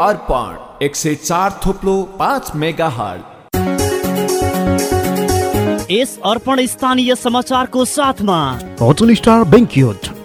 अर्पण एक सय चार थोप्लो पाँच मेगा हल यस अर्पण स्थानीय समाचारको साथमा। होटल स्टार बेङ्क्युट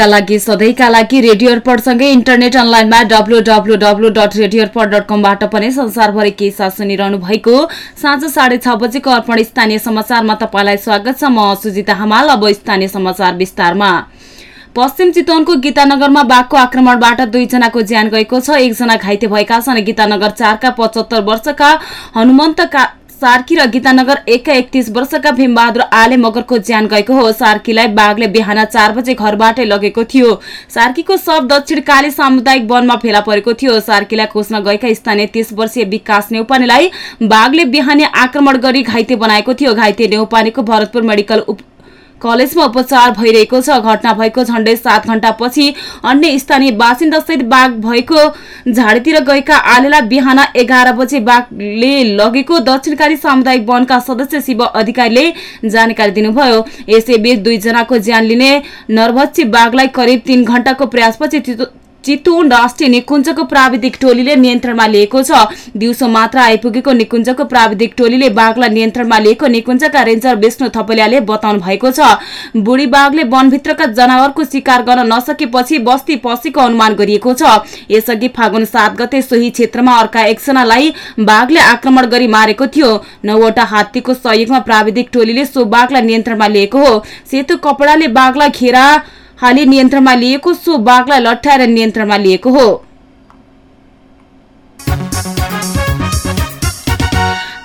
का लागि सधैँका लागि रेडियो अर्पणसँगै इन्टरनेट अनलाइनमा W W W dot radio Arpan dot कमबाट पनि संसारभरि के साथ सुनिरहनु भएको साँझ साढे छ बजेको अर्पण स्थानीय समाचारमा तपाईँलाई स्वागत छ। म सुजिता हमाल अब स्थानीय समाचार विस्तारमा। पश्चिम चितवनको गीतानगरमा बाघको आक्रमणबाट दुईजनाको ज्यान गएको छ। एकजना घाइते भएका छन्। गीतानगर चारका पचहत्तर वर्षका हनुमन्त का सार्की र गीतानगर एकका एकतिस वर्षका भीमबहादुर आले मगरको ज्यान गएको हो। सार्कीलाई बाघले बिहान चार बजे घरबाटै लगेको थियो। सार्कीको शव दक्षिण काली सामुदायिक वनमा फेला परेको थियो। सार्कीलाई खोज्न गएका स्थानीय तीस वर्षीय विकास नेउपानेलाई बाघले बिहानै आक्रमण गरी घाइते बनाएको थियो। घाइते नेउपानेको भरतपुर मेडिकल कलेजमा उपचार भइरहेको छ। घटना भएको झण्डै सात घण्टापछि अन्य स्थानीय बासिन्दासहित बाघ भएको झाडीतिर गएका आलेलाई बिहान एघार बजे बाघले लगेको दक्षिणकारी सामुदायिक वनका सदस्य शिव अधिकारीले जानकारी दिनुभयो। यसैबीच दुईजनाको ज्यान लिने नर्भच्ची बाघलाई करिब तीन घण्टाको प्रयासपछि चितवन राष्ट्रिय निकुञ्जको प्राविधिक टोलीले नियन्त्रणमा लिएको छ। दिउँसो मात्र आइपुगेको निकुञ्जको प्राविधिक टोलीले बाघलाई नियन्त्रणमा लिएको निकुञ्जका रेन्जर विष्णु थपलियाले बताउनु भएको छ। बुढी बाघले वनभित्रका जनावरको शिकार गर्न नसकेपछि बस्ती पसेको अनुमान गरिएको छ। यसअघि फागुन सात गते सोही क्षेत्रमा अर्का एकजनालाई बाघले आक्रमण गरी मारेको थियो। नौवटा हात्तीको सहयोगमा प्राविधिक टोलीले सो बाघलाई नियन्त्रणमा लिएको हो। सेतो कपडाले बाघलाई घेरा हाली नियन्त्रणमा लिएको सो बाघलाई लट्ठाएर नियन्त्रणमा लिएको हो।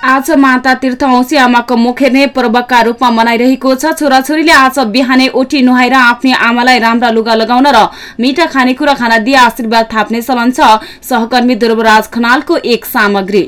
आज माता तीर्थ औँसी आमाको मुखेर्ने पर्वका रूपमा मनाइरहेको छ। छोराछोरीले आज बिहानै ओटी नुहाएर आफ्नी आमालाई राम्रा लुगा लगाउन र मिठा खानेकुरा खाना दिए आशीर्वाद थाप्ने चलन छ। सहकर्मी ध्रुवराज खनालको एक सामग्री।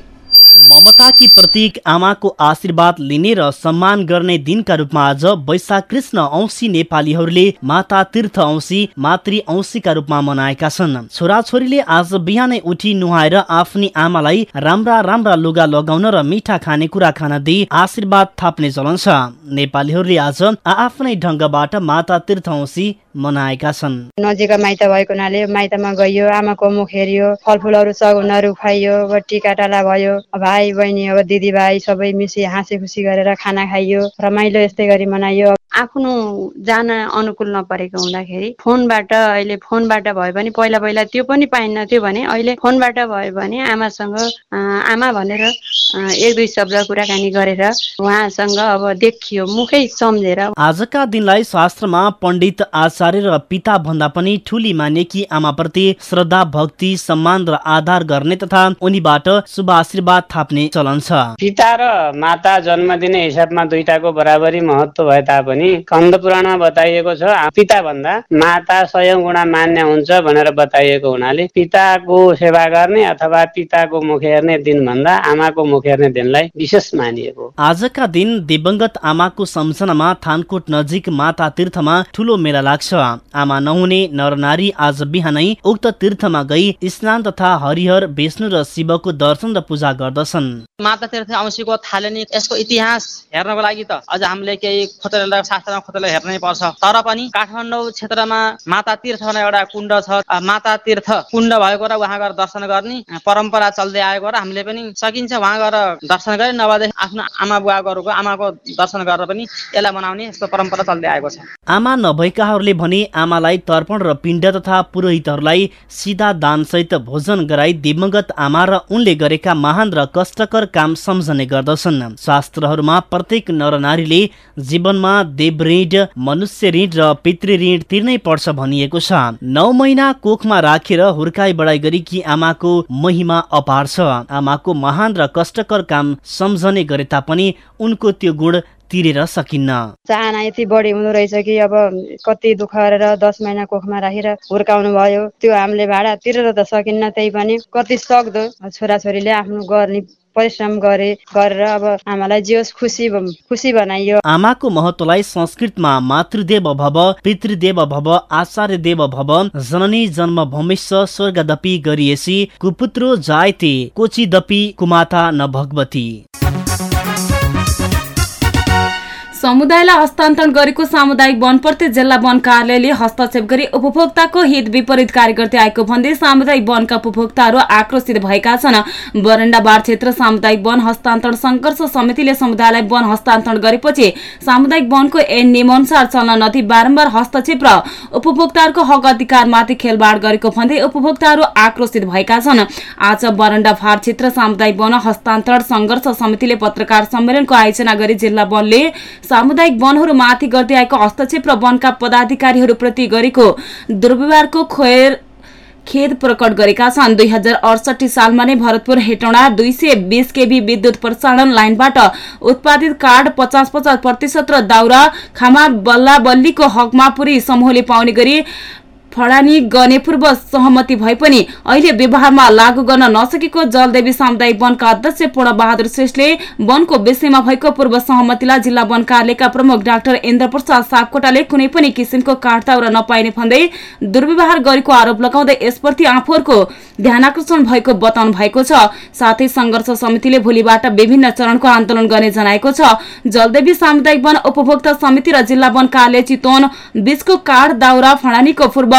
ममताकी प्रतीक आमाको आशीर्वाद लिने र सम्मान गर्ने दिनका रूपमा आज वैशाख कृष्ण औँसी नेपालीहरूले माता तीर्थ औँसी मातृ औँसीका रूपमा मनाएका छन्। छोराछोरीले आज बिहानै उठी नुहाएर आफ्नी आमालाई राम्रा राम्रा लुगा लगाउन र मिठा खानेकुरा खान दिई आशीर्वाद थाप्ने चलन छ। नेपालीहरूले आज आफ्नै ढङ्गबाट माता तीर्थ औँसी मनाएका छन्। नजिक माइत भएको हुनाले माइतमा गइयो आमाको मुख हेरियो फलफुलहरू सगुनहरू खुवाइयो अब टिका टाला भयो। अब भाइ बहिनी अब दिदीभाइ सबै मिसी हाँसी खुसी गरेर खाना खाइयो रमाइलो यस्तै गरी मनाइयो। आफ्नो जान अनुकूल नपरेको हुँदाखेरि फोनबाट अहिले फोनबाट भयो भने पहिला पहिला त्यो पनि पाइन्न थियो भने अहिले फोनबाट भयो भने आमासँग आमा भनेर एक दुई शब्द कुराकानी गरेर उहाँसँग अब देखियो मुखै सम्झेर। आजका दिनलाई शास्त्रमा पण्डित आचार्य र पिता भन्दा पनि ठुली मानेकी आमाप्रति श्रद्धा भक्ति सम्मान र आधार गर्ने तथा उनीबाट शुभ आशीर्वाद थाप्ने चलन छ पिता र माता जन्म दिने हिसाबमा दुईटाको बराबरी महत्व भए तापनि कन्द पुराणमा बताइएको छ पिता भन्दा माता सयौं गुणा मान्य हुन्छ भनेर बताइएको हुनाले पिताको सेवा गर्ने अथवा पिताको मुख हेर्ने दिन भन्दा आमाको मुख हेर्ने दिनलाई विशेष मानिएको। आजका दिन दिवंगत आमाको सम्झनामा थानकोट नजिक माता तीर्थमा ठुलो मेला लाग्छ आमा नहुने नरनारी आज बिहानै उक्त तीर्थमा गई स्नान तथा हरिहर विष्णु र शिवको दर्शन र पूजा गर्दछन्। माता तीर्थ औँसीको थालनी। यसको इतिहास हेर्नको लागि त अझ हामीले केही खोजेर शास्त्रमा खोतले हेर्नै पर्छ। तर पनि काठमाडौँ क्षेत्रमा माता तीर्थ भन्ने एउटा कुण्ड छ। माता तीर्थ कुण्ड भएको र उहाँ गएर दर्शन गर्ने परम्परा चल्दै आएको र हामीले पनि सकिन्छ उहाँ गएर दर्शन गरे नभएदेखि आफ्नो आमा बुवाहरूको आमाको दर्शन गरेर पनि यसलाई मनाउने यस्तो परम्परा चल्दै आएको छ। आमा नभएकाहरूले भने आमालाई तर्पण र पिण्ड तथा पुरोहितहरूलाई सिधा दानसहित भोजन गराई दिवंगत आमा र उनले गरेका महान र कष्टकर काम सम्झने गर्दछन्। शास्त्रहरूमा प्रत्येक नरनारीले जीवनमा देव ऋण मनुष्य ऋण र पितृ ऋण तिर्नै पर्छ भनिएको छ। नौ महिना कोखमा राखेर हुर्काई बढाइ गरेकी आमाको महिमा अपार छ। आमाको महान र कष्टकर काम सम्झने गरे तापनि उनको त्यो गुण तिरेर सकिन्न। चाहना यति बढी हुँदो रहेछ कि अब कति दुःख गरेर दस महिना कोखमा राखेर हुर्काउनु भयो त्यो हामीले भाडा तिरेर त सकिन्न त्यही पनि कति सक्दो छोराछोरीले आफ्नो गर्ने परिश्रम गरे गरेर अब आमालाई जे होस् खुसी खुसी बनाइयो। आमाको महत्वलाई संस्कृतमा मातृदेव भव पितृदेव भव आचार्य देव भव जननी जन्म भूमिश्व स्वर्गदपि गरिएसी कुपुत्रो जायते कोचिदपि कुमाता न भगवती। समुदायलाई हस्तान्तरण गरेको सामुदायिक वनप्रति जिल्ला वन कार्यालयले हस्तक्षेप गरी उपभोक्ताको हित विपरीत कार्य गर्दै आएको भन्दै सामुदायिक वनका उपभोक्ताहरू आक्रोशित भएका छन्। बरण्डाबार क्षेत्र सामुदायिक वन हस्तान्तरण संघर्ष समितिले समुदायलाई वन हस्तान्तरण गरेपछि सामुदायिक वनको ऐन नियमअनुसार चल्न नदी बारम्बार हस्तक्षेप र उपभोक्ताहरूको हक अधिकारमाथि खेलबाड गरेको भन्दै उपभोक्ताहरू आक्रोशित भएका छन्। आज बरण्डा फार क्षेत्र सामुदायिक वन हस्तान्तरण संघर्ष समितिले पत्रकार सम्मेलनको आयोजना गरी जिल्ला वनले सामुदायिक वनहरूमाथि गर्दै आएको हस्तक्षेप र वनका पदाधिकारीहरूप्रति गरेको दुर्व्यवहारको खोएर खेद प्रकट गरेका छन्। दुई हजार अडसठी सालमा नै भरतपुर हेटौँडा दुई सय बिस केबी विद्युत प्रसारण लाइनबाट उत्पादित कार्ड पचास पचास प्रतिशत र दाउरा खामा बल्ला बल्लीको हकमा पुरी समूहले पाउने गरी फडानी गर्ने पूर्व सहमति भए पनि अहिले व्यवहारमा लागू गर्न नसकेको जलदेवी सामुदायिक वनका अध्यक्ष पूर्ण बहादुर श्रेष्ठले वनको विषयमा भएको पूर्व सहमतिलाई जिल्ला वन कार्यालयका प्रमुख डाक्टर इन्द्र प्रसाद सापकोटाले कुनै पनि किसिमको काठताउरा नपाइने भन्दै दुर्व्यवहार गरेको आरोप लगाउँदै यसप्रति आफूहरूको ध्यानकर्षण भएको बताउनु भएको छ। साथै संघर्ष समितिले भोलिबाट विभिन्न चरणको आन्दोलन गर्ने जनाएको छ। जलदेवी सामुदायिक वन उपभोक्ता समिति र जिल्ला वन कार्यालय चितवन बीचको काठ दाउरा फडानीको पूर्व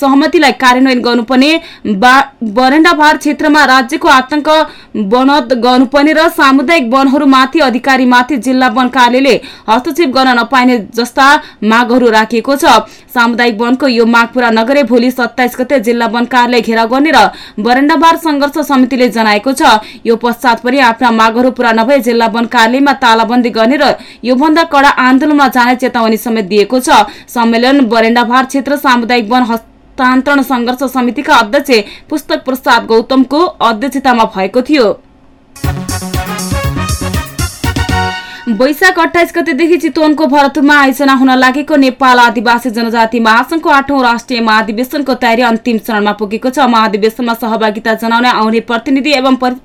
सहमतिलाई कार्यान्वयन गर्नुपर्ने बा- बरण्डाभार क्षेत्रमा राज्यको आतंक बनद गर्नुपर्ने र सामुदायिक वनहरूमाथि अधिकारीमाथि जिल्ला वन कार्यालयले हस्तक्षेप गर्न नपाइने जस्ता मागहरू राखिएको छ। सामुदायिक वनको यो माग पूरा नगरे भोलि सत्ताइस गते जिल्ला वन कार्यालय घेराउ गर्ने र बरण्डाबार संघर्ष समितिले जनाएको छ। यो पश्चात पनि आफ्ना मागहरू पूरा नभए जिल्ला वन कार्यालयमा तालाबन्दी गर्ने र योभन्दा कडा आन्दोलनमा जाने चेतावनी समेत दिएको छ। सम्मेलन बरेण्डाभार क्षेत्र सामुदायिक वन हस्तान्तरण संघर्ष समितिका अध्यक्ष पुस्तक प्रसाद गौतमको अध्यक्षतामा भएको थियो। वैशाख अठाइस गतेदेखि चितवनको भरतपुरमा आयोजना हुन लागेको नेपाल आदिवासी जनजाति महासंघको आठौं राष्ट्रिय महाधिवेशनको तयारी अन्तिम चरणमा पुगेको छ। महाधिवेशनमा सहभागिता जनाउन आउने प्रतिनिधि एवं पर-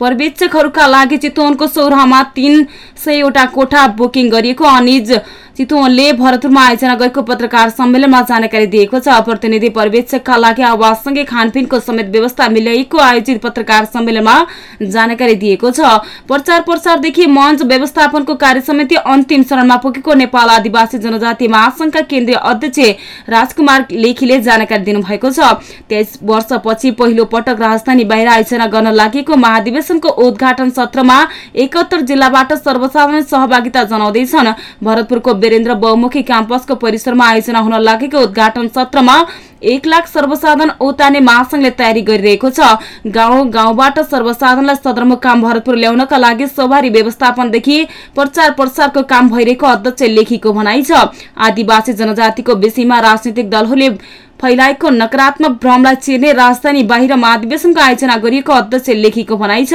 पर्यवेक्षकहरूका लागि चितवनको सौराहमा तीन सयवटा कोठा बुकिङ गरिएको अनिज चितवनले भरतपुरमा आयोजना गरेको पत्रकार सम्मेलनमा जानकारी दिएको छ। प्रतिनिधि पर्यवेक्षकका लागि आवाससँगै खानपिनको समेत व्यवस्था मिलाइएको आयोजित पत्रकार सम्मेलनमा जानकारी दिएको छ। प्रचार प्रसारदेखि मञ्च व्यवस्थापनको कार्य समिति अन्तिम चरणमा पुगेको नेपाल आदिवासी जनजाति महासंघका केन्द्रीय अध्यक्ष राजकुमार लेखीले जानकारी दिनुभएको छ। तेइस वर्षपछि पहिलो पटक राजधानी बाहिर आयोजना गर्न लागेको महाधिवेशनको उद्घाटन सत्रमा एकहत्तर जिल्लाबाट सर्वसाधारण सहभागिता जनाउँदैछन्। भरतपुरको वीरेन्द्र बहुमुखी क्याम्पसको परिसरमा आयोजना हुन लागेको उद्घाटन सत्रमा एक लाख सर्वसाधारण ओताने महासंघले तयारी गरिरहेको छ गाउँ गाउँबाट सर्वसाधारणलाई सदरमुकाम भरतपुर ल्याउनका लागि सवारी व्यवस्थापनदेखि प्रचार प्रसारको काम भइरहेको अध्यक्ष लेखीको भनाइ छ आदिवासी जनजातिको विषयमा राजनीतिक दलहरूले फैलाएको नकारात्मक भ्रमलाई चिर्ने राजधानी बाहिर महाधिवेशनको आयोजना गरिएको अध्यक्ष लेखीको भनाइ छ।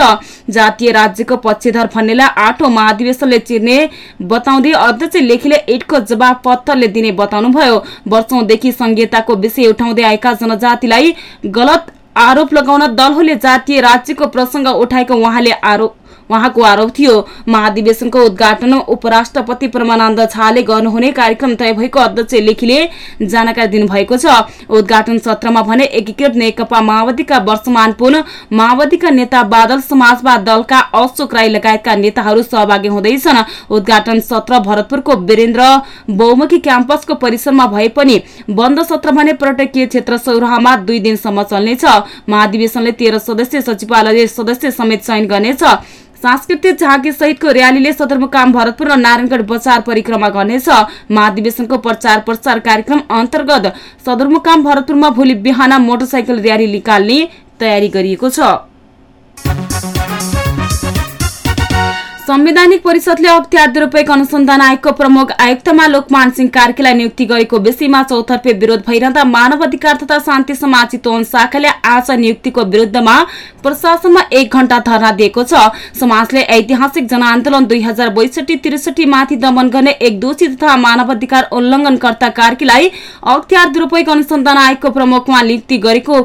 जातीय राज्यको पक्षधर भन्नेलाई आठौं महाधिवेशनले चिर्ने बताउँदै अध्यक्ष लेखीले एडको जवाब पत्तरले दिने बताउनुभयो। वर्षौंदेखि संघीयताको विषय उठाउँदै आएका जनजातिलाई गलत आरोप लगाउन दलहरूले जातीय राज्यको प्रसंग उठाएको उहाँले आरोप उहाँको आरोप थियो। महाधिवेशनको उद्घाटन उपराष्ट्रपति परमानन्द झाले गर्नुहुने कार्यक्रम तय भएको अध्यक्ष लेखीले जानकारी दिनुभएको छ। उद्घाटन सत्रमा भने एकीकृत नेकपा माओवादीका वर्षमान पुन माओवादीका नेता बादल समाजवाद दलका अशोक राई लगायतका नेताहरू सहभागी हुँदैछन्। उद्घाटन सत्र भरतपुरको वीरेन्द्र बहुमुखी क्याम्पसको परिसरमा भए पनि बन्द सत्र भने पर्यटकीय क्षेत्र सौराहामा दुई दिनसम्म चल्नेछ। महाधिवेशनले तेह्र सदस्य सचिवालय सदस्य समेत चयन गर्नेछ। सांस्कृतिक झाँकी सहितको र्यालीले सदरमुकाम भरतपुर र नारायणगढ बजार परिक्रमा गर्नेछ। महाधिवेशनको प्रचार प्रसार कार्यक्रम अन्तर्गत सदरमुकाम भरतपुरमा भोलि बिहान मोटरसाइकल र्याली निकाल्ने तयारी गरिएको छ। संवैधानिक परिषदले अख्तियार दुरूपयोग अनुसन्धान आयोगको प्रमुख आयुक्तमा लोकमान सिंह कार्कीलाई नियुक्ति गरेको विषयमा चौतर्फे विरोध भइरहँदा मानव अधिकार तथा शान्ति समाज चितवन शाखाले आज नियुक्तिको विरुद्धमा प्रशासनमा एक घण्टा धरना दिएको छ। समाजले ऐतिहासिक जनआन्दोलन दुई हजार बैसठी त्रिसठी माथि दमन गर्ने एक दोषी तथा मानव अधिकार उल्लङ्घनकर्ता कार्कीलाई अख्तियार दुरूपयोग अनुसन्धान आयोगको प्रमुखमा नियुक्ति गरेको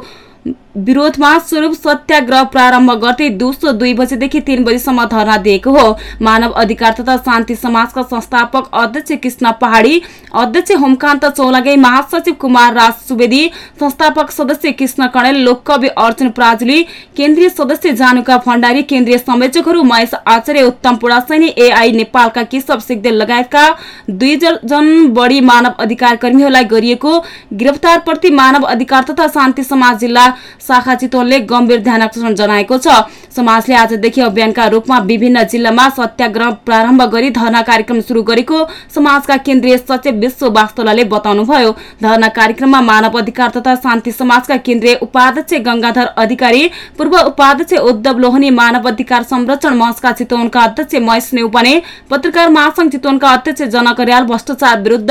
विरोधमा स्वरूप सत्याग्रह प्रारम्भ गर्दै दिउँसो दुई बजेदेखि तीन बजीसम्म धरना दिएको हो। मानव अधिकार तथा शान्ति समाजका संस्थापक अध्यक्ष कृष्ण पहाडी अध्यक्ष होमकान्त चौलागे महासचिव कुमार राज सुवेदी संस्थापक सदस्य कृष्ण कणेल लोककवि अर्जुन प्राजुली केन्द्रीय सदस्य जानुका भण्डारी केन्द्रीय संयोजकहरू महेश आचार्य उत्तम पुडासैनी एआई नेपालका केशव सिग्देल लगायतका दुई जन बढी मानव अधिकार गरिएको गिरफ्तारप्रति मानव अधिकार तथा शान्ति समाज जिल्ला शाखा चितवनले गम्भीर ध्यानकर्षण जनाएको छ। समाजले आजदेखि अभियानका रूपमा विभिन्न जिल्लामा सत्याग्रह प्रारम्भ गरी धरना कार्यक्रम शुरू गरेको समाजका केन्द्रीय सचिव विश्व वास्तोलाले बताउनुभयो। धरना कार्यक्रममा मानव अधिकार तथा शान्ति समाजका केन्द्रीय उपाध्यक्ष गंगाधर अधिकारी पूर्व उपाध्यक्ष उद्धव लोहनी मानव अधिकार संरक्षण मंचका चितवनका अध्यक्ष महेश नेउपाने पत्रकार महासंघ चितवनका अध्यक्ष जनक अर्याल भ्रष्टाचार विरूद्ध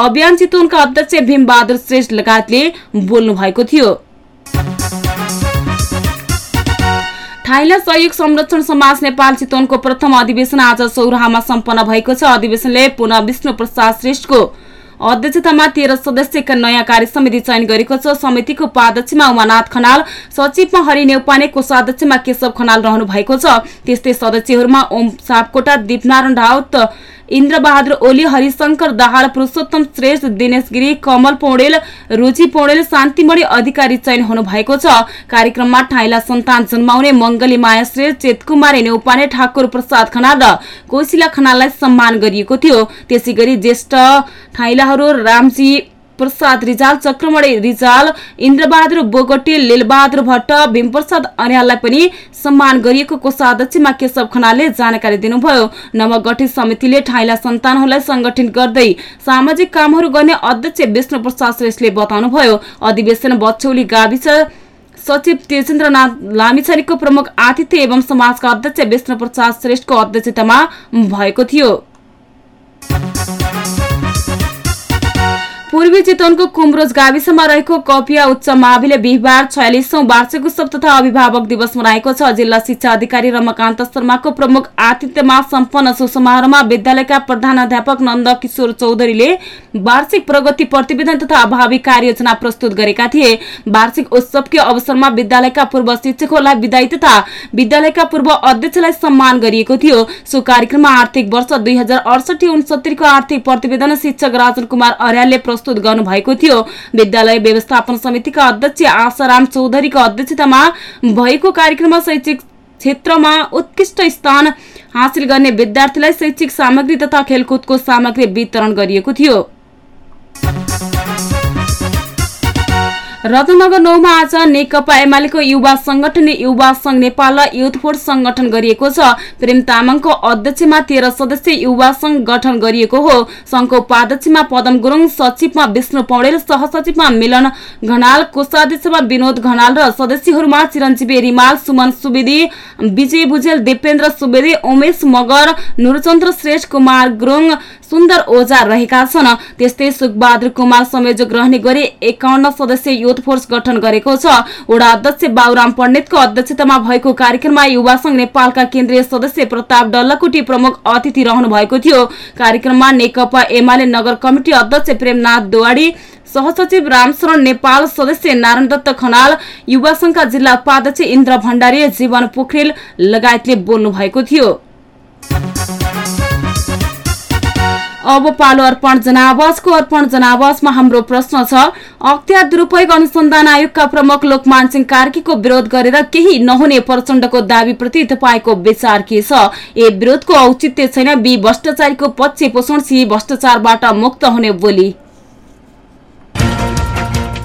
अभियान चितवनका अध्यक्ष भीमबहादुर श्रेष्ठ लगायतले बोल्नु भएको थियो। थाइला सहयोग संरक्षण समाज नेपाल चितवनको प्रथम अधिवेशन आज सौराहामा सम्पन्न भएको छ। अधिवेशनले पुनः विष्णु प्रसाद श्रेष्ठको अध्यक्षतामा तेह्र सदस्यका नयाँ कार्य समिति चयन गरेको छ। समितिको उपाध्यक्षमा उमानाथ खनाल सचिवमा हरि नेउपाने कोषाध्यक्षमा केशव खनाल रहनु भएको छ। त्यस्तै सदस्यहरूमा ओम सापकोटा दीपनारायण राउत इन्द्रबहादुर ओली हरिशंकर दाहाल पुरुषोत्तम श्रेष्ठ दिनेश गिरी कमल पौडेल रुचि पौडेल शान्तिमणि अधिकारी चयन हुनु भएको छ कार्यक्रममा ठाइला सन्तान जन्माउने मंगली माया श्रेष्ठ चेतकुमारी नेउपाने ठाकुर प्रसाद खनाल र कोशिला खनाललाई सम्मान गरिएको थियो त्यसै गरी ज्येष्ठ ठाइलाहरू रामजी प्रसाद रिजाल चक्रमणि रिजाल इन्द्रबहादुर बोगटी लीलबहादुर भट्ट भीमप्रसाद अर्याललाई पनि सम्मान गरिएको कोषाध्यक्षमा केशव खनालले जानकारी दिनुभयो नवगठित समितिले ठाइला सन्तानहरूलाई संगठित गर्दै सामाजिक कामहरू गर्ने अध्यक्ष विष्णु प्रसाद श्रेष्ठले बताउनुभयो अधिवेशन बछौली गाविस सचिव तेजेन्द्रनाथ लामिछारीको प्रमुख आतिथ्य एवं समाजका अध्यक्ष विष्णु प्रसाद श्रेष्ठको अध्यक्षतामा भएको थियो पूर्वी चितवनको कुमरोज गाविसमा रहेको कपिया उच्च माविले बिहिबार छयालिसौं वार्षिक उत्सव तथा अभिभावक दिवस मनाएको छ। जिल्ला शिक्षा अधिकारी रमाकान्त शर्माको प्रमुख आतिथ्यमा सम्पन्न सो समारोहमा विद्यालयका प्रधान नन्द किशोर चौधरीले वार्षिक प्रगति प्रतिवेदन तथा अभावी कार्ययोजना प्रस्तुत गरेका थिए। वार्षिक उत्सवको अवसरमा विद्यालयका पूर्व शिक्षकहरूलाई विदाई तथा विद्यालयका पूर्व अध्यक्षलाई सम्मान गरिएको थियो। सो कार्यक्रममा आर्थिक वर्ष दुई हजार अडसठी आर्थिक प्रतिवेदन शिक्षक राजन कुमार अर्यालले प्रस्तुत गर्नुभएको थियो। विद्यालय व्यवस्थापन समितिका अध्यक्ष आशाराम चौधरीको अध्यक्षतामा भएको कार्यक्रममा शैक्षिक क्षेत्रमा उत्कृष्ट स्थान हासिल गर्ने विद्यार्थीलाई शैक्षिक सामग्री तथा खेलकुदको सामग्री वितरण गरिएको थियो। रत्नगर नौमा आज नेकपा एमालेको युवा संगठन युवा संघ नेपाल र युथ फोर्स संगठन गरिएको छ। प्रेम तामाङको अध्यक्षमा तेह्र सदस्यीय युवा संघ गठन गरिएको हो। संघको उपाध्यक्षमा पदम गुरुङ सचिवमा विष्णु पौडेल सहसचिवमा मिलन घनाल कोषाध्यक्षमा विनोद घनाल र सदस्यहरूमा चिरञ्जीवी रिमाल सुमन सुवेदी विजय भुजेल दिपेन्द्र सुवेदी उमेश मगर नुरचन्द्र श्रेष्ठ कुमार गुरुङ सुन्दर ओझा रहेका छन्। त्यस्तै सुखबहादुर कुमार संयोजक रहने गरी एकाउन्न सदस्य युथ फोर्स गठन गरेको छ। वडा अध्यक्ष बाबुराम पण्डितको अध्यक्षतामा भएको कार्यक्रममा युवा संघ नेपालका केन्द्रीय सदस्य प्रताप डल्लकुटी प्रमुख अतिथि रहनु भएको थियो। कार्यक्रममा नेकपा एमाले नगर कमिटी अध्यक्ष प्रेमनाथ दोवाडी सहसचिव रामशरण नेपाल सदस्य नारायण दत्त खनाल युवा संघका जिल्ला उपाध्यक्ष इन्द्र भण्डारी जीवन पोखरेल लगायतले बोल्नु भएको थियो। अब पालो अर्पण जनावासको अर्पण जनावासमा हाम्रो प्रश्न छ अख्तियार दुरूपयोग अनुसन्धान आयोगका प्रमुख लोकमान सिंह कार्कीको विरोध गरेर केही नहुने प्रचण्डको दावीप्रति तपाईँको विचार के छ? ए विरोधको औचित्य छैन बी भ्रष्टाचारीको पक्ष पोषण सी भ्रष्टाचारबाट मुक्त हुने बोली।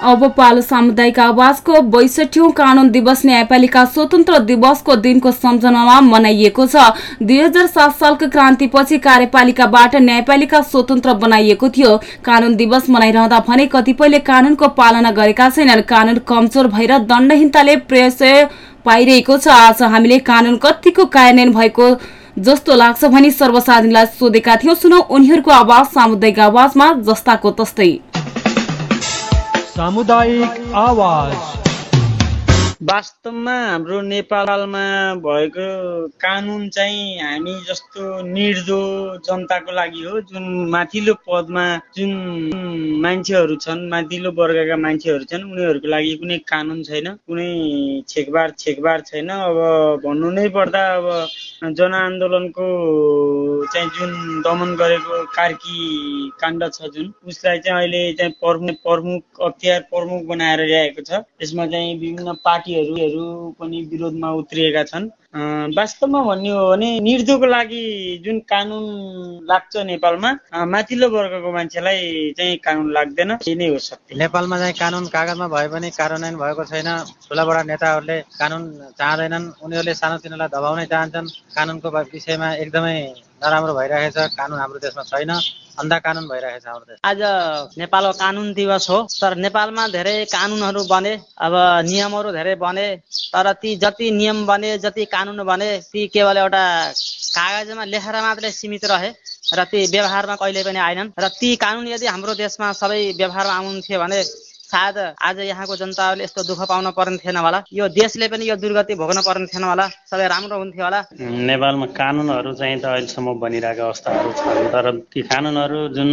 अब पालो सामुदायिक आवाजको बैसठौं कानून दिवस न्यायपालिका स्वतन्त्र दिवसको दिनको सम्झनामा मनाइएको छ। दुई हजार सात सालको क्रान्तिपछि कार्यपालिकाबाट न्यायपालिका स्वतन्त्र बनाइएको थियो। कानून दिवस मनाइरहँदा भने कतिपयले कानूनको पालना गरेका छैनन्। कानून कमजोर भएर दण्डहीनताले प्रशय पाइरहेको छ। आज हामीले कानून कतिको कार्यान्वयन भएको जस्तो लाग्छ भनी सर्वसाधारणलाई सोधेका थियौं। सुनौ उनीहरूको आवाज सामुदायिक आवाजमा जस्ताको तस्तै। सामुदायिक आवाज। वास्तवमा हाम्रो नेपालमा भएको कानुन चाहिँ हामी जस्तो निर्दो जनताको लागि हो जुन माथिल्लो पदमा जुन मान्छेहरू छन् माथिल्लो वर्गका मान्छेहरू छन् उनीहरूको लागि कुनै कानुन छैन कुनै छेकबार छेकबार छैन। अब भन्नु नै पर्दा अब जनआन्दोलनको चाहिँ जुन दमन गरेको कार्की काण्ड छ जुन उसलाई चाहिँ अहिले चाहिँ प्रमुख प्रमुख अख्तियार प्रमुख बनाएर ल्याएको छ। यसमा चाहिँ विभिन्न पार्टीहरू पनि विरोधमा उत्रिएका छन्। वास्तवमा भन्ने हो भने निर्धोको लागि जुन कानुन लाग्छ नेपालमा माथिल्लो वर्गको मान्छेलाई चाहिँ कानुन लाग्दैन यही नै हो सत्य। नेपालमा चाहिँ कानुन कागजमा भए पनि कार्यान्वयन भएको छैन। ठुला बडा नेताहरूले कानुन चाहँदैनन्। उनीहरूले सानोतिनोलाई दबाउनै चाहन्छन्। कानुनको विषयमा एकदमै नराम्रो भइरहेको छ कानुन हाम्रो देशमा छैन अन्धा कानुन भइरहेको छ हाम्रो देश आज नेपालको कानुन दिवस हो तर नेपालमा धेरै कानुनहरू बने अब नियमहरू धेरै बने तर ती जति नियम बने जति कानुन बने ती केवल एउटा कागजमा लेखेर मात्रै सीमित रहे र ती व्यवहारमा कहिले पनि आएनन्। र ती कानुन यदि हाम्रो देशमा सबै व्यवहारमा आउन्थ्यो भने सायद आज यहाँको जनताहरूले यस्तो दुःख पाउन पर्ने थिएन होला। यो देशले पनि यो दुर्गति भोग्न पर्ने थिएन होला। सबै राम्रो हुन्थ्यो होला। नेपालमा कानुनहरू चाहिँ त अहिलेसम्म बनिरहेका अवस्थाहरू छन् तर ती कानुनहरू जुन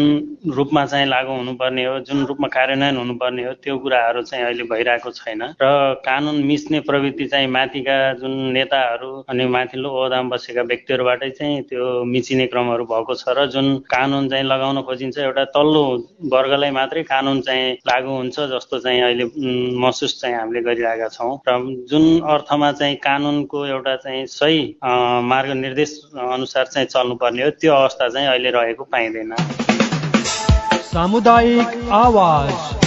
रूपमा चाहिँ लागू हुनुपर्ने हो जुन रूपमा कार्यान्वयन हुनुपर्ने हो त्यो कुराहरू चाहिँ अहिले भइरहेको छैन। र कानुन मिच्ने प्रवृत्ति चाहिँ माथिका जुन नेताहरू अनि माथिल्लो ओहदामा बसेका व्यक्तिहरूबाटै चाहिँ त्यो मिचिने क्रमहरू भएको छ र जुन कानुन चाहिँ लगाउन खोजिन्छ एउटा तल्लो वर्गलाई मात्रै कानुन चाहिँ लागू हुन्छ जस्तो चाहिँ अहिले महसुस चाहिँ हामीले गरिरहेका छौँ। र जुन अर्थमा चाहिँ कानुनको एउटा चाहिँ सही मार्ग निर्देश अनुसार चाहिँ चल्नुपर्ने हो त्यो अवस्था चाहिँ अहिले रहेको पाइँदैन। सामुदायिक आवाज।